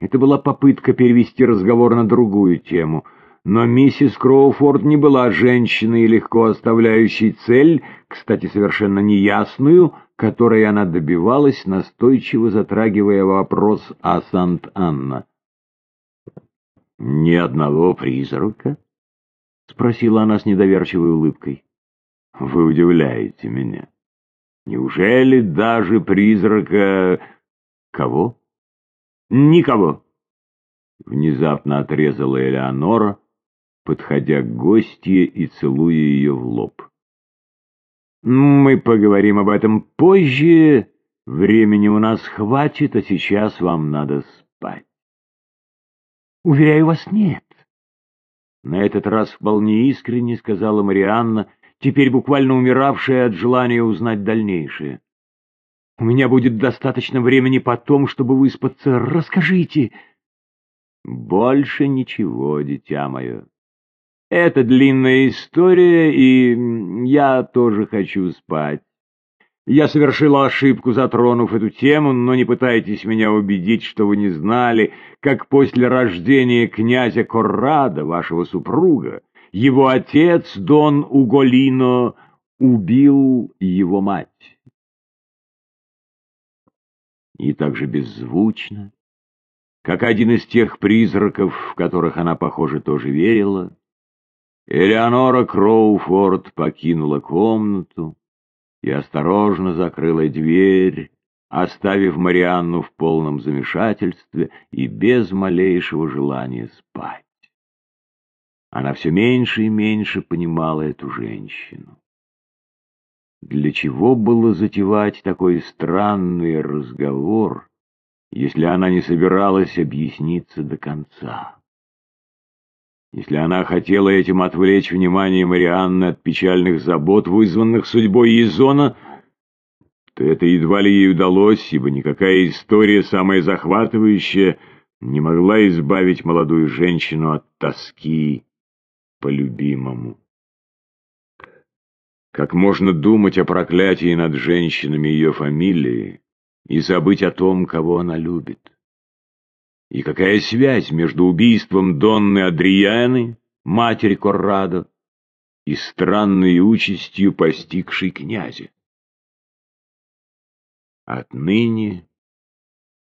Это была попытка перевести разговор на другую тему, но миссис Кроуфорд не была женщиной, легко оставляющей цель, кстати, совершенно неясную, которой она добивалась, настойчиво затрагивая вопрос о Сант-Анна. «Ни одного призрака?» — спросила она с недоверчивой улыбкой. «Вы удивляете меня. Неужели даже призрака...» «Кого?» «Никого!» Внезапно отрезала Элеонора, подходя к гостье и целуя ее в лоб. «Мы поговорим об этом позже. Времени у нас хватит, а сейчас вам надо спать». «Уверяю вас, нет». На этот раз вполне искренне сказала Марианна, теперь буквально умиравшая от желания узнать дальнейшее. У меня будет достаточно времени потом, чтобы выспаться. Расскажите. Больше ничего, дитя мое. Это длинная история, и я тоже хочу спать. Я совершила ошибку, затронув эту тему, но не пытайтесь меня убедить, что вы не знали, как после рождения князя Коррада, вашего супруга, его отец, Дон Уголино, убил его мать и так же беззвучно, как один из тех призраков, в которых она, похоже, тоже верила, Элеонора Кроуфорд покинула комнату и осторожно закрыла дверь, оставив Марианну в полном замешательстве и без малейшего желания спать. Она все меньше и меньше понимала эту женщину. Для чего было затевать такой странный разговор, если она не собиралась объясниться до конца? Если она хотела этим отвлечь внимание Марианны от печальных забот, вызванных судьбой Изона, то это едва ли ей удалось, ибо никакая история, самая захватывающая, не могла избавить молодую женщину от тоски по любимому. Как можно думать о проклятии над женщинами ее фамилии и забыть о том, кого она любит? И какая связь между убийством Донны Адрианы, матери Коррадо, и странной участью, постигшей князя? Отныне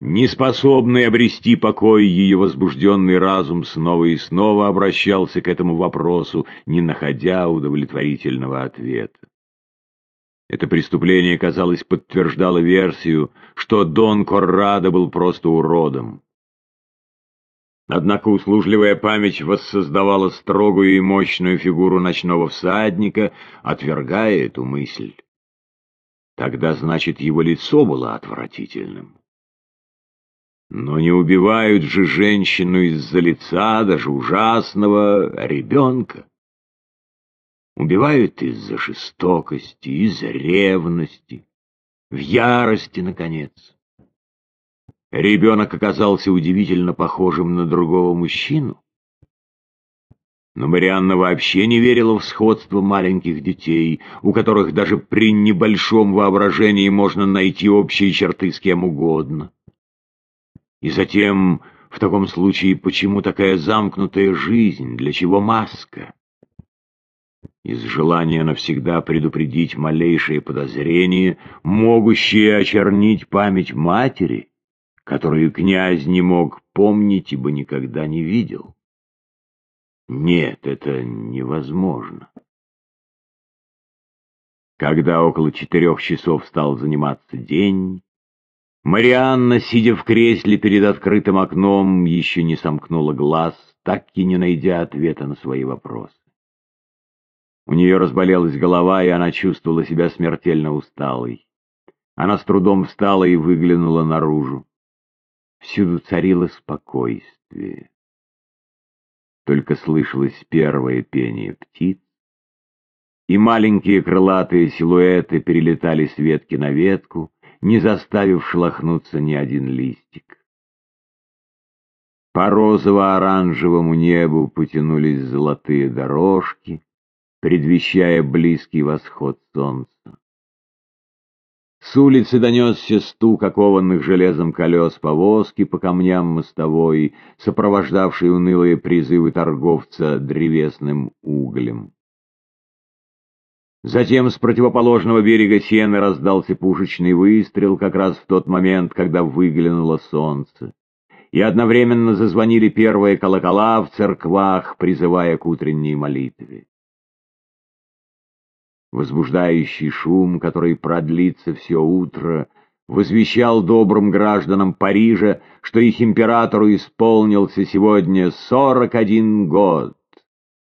Неспособный обрести покой, ее возбужденный разум снова и снова обращался к этому вопросу, не находя удовлетворительного ответа. Это преступление, казалось, подтверждало версию, что Дон Коррадо был просто уродом. Однако услужливая память воссоздавала строгую и мощную фигуру ночного всадника, отвергая эту мысль. Тогда, значит, его лицо было отвратительным. Но не убивают же женщину из-за лица, даже ужасного, ребенка. Убивают из-за жестокости, из-за ревности, в ярости, наконец. Ребенок оказался удивительно похожим на другого мужчину. Но Марианна вообще не верила в сходство маленьких детей, у которых даже при небольшом воображении можно найти общие черты с кем угодно. И затем, в таком случае, почему такая замкнутая жизнь, для чего маска? Из желания навсегда предупредить малейшие подозрения, могущие очернить память матери, которую князь не мог помнить, ибо никогда не видел. Нет, это невозможно. Когда около четырех часов стал заниматься день, Марианна, сидя в кресле перед открытым окном, еще не сомкнула глаз, так и не найдя ответа на свои вопросы. У нее разболелась голова, и она чувствовала себя смертельно усталой. Она с трудом встала и выглянула наружу. Всюду царило спокойствие. Только слышалось первое пение птиц, и маленькие крылатые силуэты перелетали с ветки на ветку, не заставив шлахнуться ни один листик. По розово-оранжевому небу потянулись золотые дорожки, предвещая близкий восход солнца. С улицы донесся стук окованных железом колес повозки по камням мостовой, сопровождавший унылые призывы торговца древесным углем. Затем с противоположного берега Сены раздался пушечный выстрел как раз в тот момент, когда выглянуло солнце. И одновременно зазвонили первые колокола в церквах, призывая к утренней молитве. Возбуждающий шум, который продлится все утро, возвещал добрым гражданам Парижа, что их императору исполнился сегодня сорок один год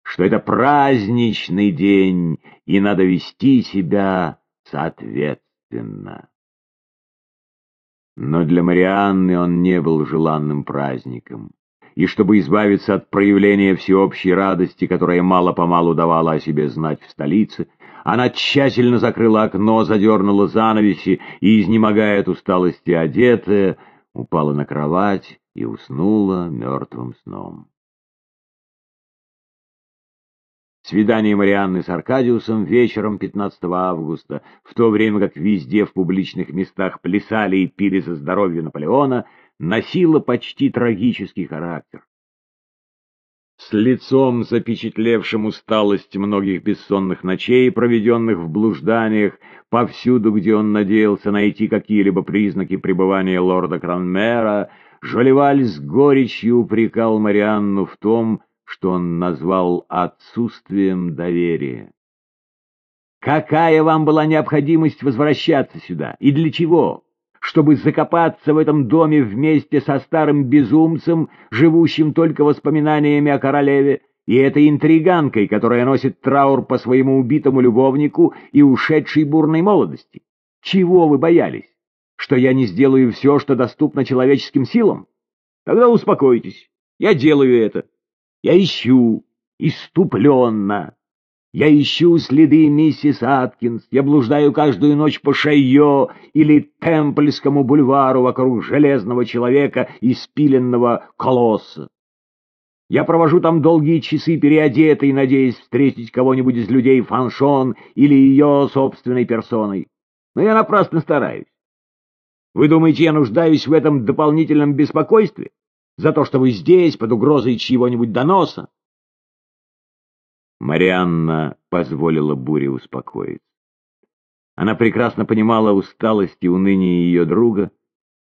что это праздничный день, и надо вести себя соответственно. Но для Марианны он не был желанным праздником, и чтобы избавиться от проявления всеобщей радости, которая мало-помалу давала о себе знать в столице, она тщательно закрыла окно, задернула занавеси и, изнемогая от усталости одетая, упала на кровать и уснула мертвым сном. Свидание Марианны с Аркадиусом вечером 15 августа, в то время как везде в публичных местах плясали и пили за здоровье Наполеона, носило почти трагический характер. С лицом, запечатлевшим усталость многих бессонных ночей, проведенных в блужданиях, повсюду, где он надеялся найти какие-либо признаки пребывания лорда Кранмера, Жолеваль с горечью упрекал Марианну в том, что он назвал отсутствием доверия. Какая вам была необходимость возвращаться сюда? И для чего? Чтобы закопаться в этом доме вместе со старым безумцем, живущим только воспоминаниями о королеве, и этой интриганкой, которая носит траур по своему убитому любовнику и ушедшей бурной молодости? Чего вы боялись? Что я не сделаю все, что доступно человеческим силам? Тогда успокойтесь, я делаю это. Я ищу, иступленно. Я ищу следы миссис Аткинс, я блуждаю каждую ночь по Шайо или Темпльскому бульвару вокруг железного человека и спиленного колосса. Я провожу там долгие часы переодетый, надеясь встретить кого-нибудь из людей Фаншон или ее собственной персоной. Но я напрасно стараюсь. Вы думаете, я нуждаюсь в этом дополнительном беспокойстве? За то, что вы здесь, под угрозой чьего-нибудь доноса. Марианна позволила буре успокоиться. Она прекрасно понимала усталость и уныние ее друга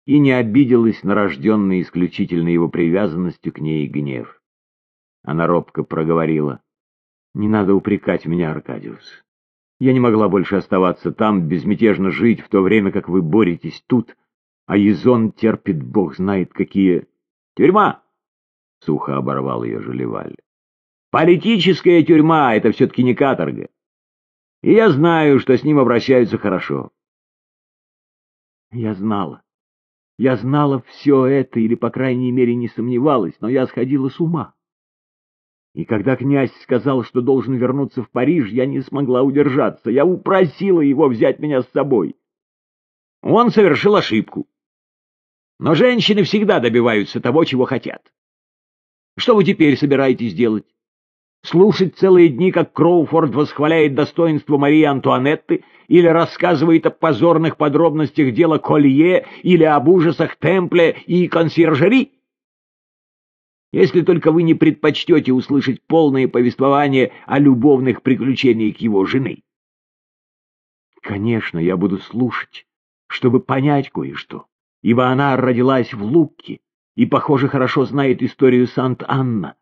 и не обиделась на рожденный исключительно его привязанностью к ней гнев. Она робко проговорила. «Не надо упрекать меня, Аркадиус. Я не могла больше оставаться там, безмятежно жить, в то время как вы боретесь тут, а Езон терпит, бог знает, какие Тюрьма! — сухо оборвал ее Желеваль. Политическая тюрьма — это все-таки не каторга. И я знаю, что с ним обращаются хорошо. Я знала. Я знала все это, или, по крайней мере, не сомневалась, но я сходила с ума. И когда князь сказал, что должен вернуться в Париж, я не смогла удержаться. Я упросила его взять меня с собой. Он совершил ошибку. Но женщины всегда добиваются того, чего хотят. Что вы теперь собираетесь делать? Слушать целые дни, как Кроуфорд восхваляет достоинство Марии Антуанетты, или рассказывает о позорных подробностях дела Колье, или об ужасах Темпля и консьержери? Если только вы не предпочтете услышать полное повествование о любовных приключениях его жены. Конечно, я буду слушать, чтобы понять кое-что ибо она родилась в Лукке и, похоже, хорошо знает историю Сант-Анна.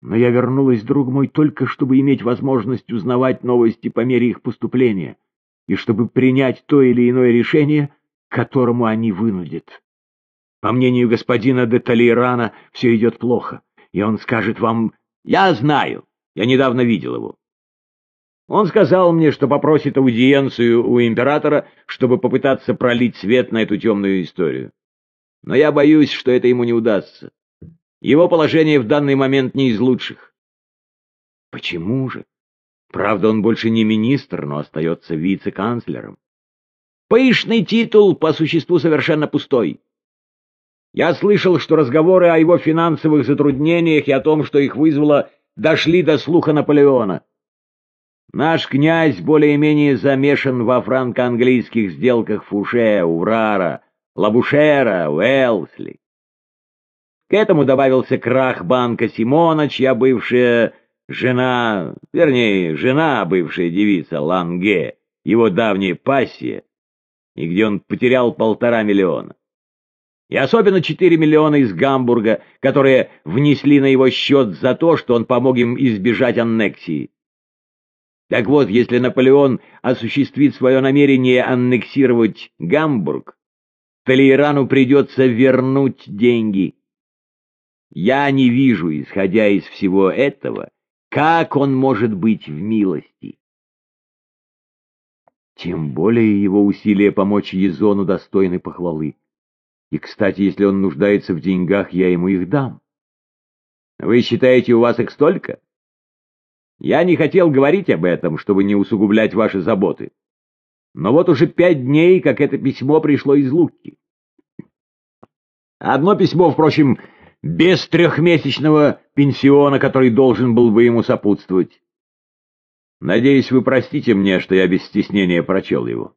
Но я вернулась, друг мой, только чтобы иметь возможность узнавать новости по мере их поступления и чтобы принять то или иное решение, которому они вынудят. По мнению господина де Толейрана, все идет плохо, и он скажет вам «Я знаю, я недавно видел его». Он сказал мне, что попросит аудиенцию у императора, чтобы попытаться пролить свет на эту темную историю. Но я боюсь, что это ему не удастся. Его положение в данный момент не из лучших. Почему же? Правда, он больше не министр, но остается вице-канцлером. Пышный титул по существу совершенно пустой. Я слышал, что разговоры о его финансовых затруднениях и о том, что их вызвало, дошли до слуха Наполеона. Наш князь более-менее замешан во франко-английских сделках Фуше, Урара, Лабушера, Уэлсли. К этому добавился крах банка Симона, чья бывшая жена, вернее, жена бывшая девица Ланге, его давняя пассия, и где он потерял полтора миллиона. И особенно 4 миллиона из Гамбурга, которые внесли на его счет за то, что он помог им избежать аннексии. Так вот, если Наполеон осуществит свое намерение аннексировать Гамбург, Толейрану придется вернуть деньги. Я не вижу, исходя из всего этого, как он может быть в милости. Тем более его усилия помочь Езону достойны похвалы. И, кстати, если он нуждается в деньгах, я ему их дам. Вы считаете, у вас их столько? Я не хотел говорить об этом, чтобы не усугублять ваши заботы. Но вот уже пять дней, как это письмо пришло из Луки. Одно письмо, впрочем, без трехмесячного пенсиона, который должен был бы ему сопутствовать. Надеюсь, вы простите мне, что я без стеснения прочел его.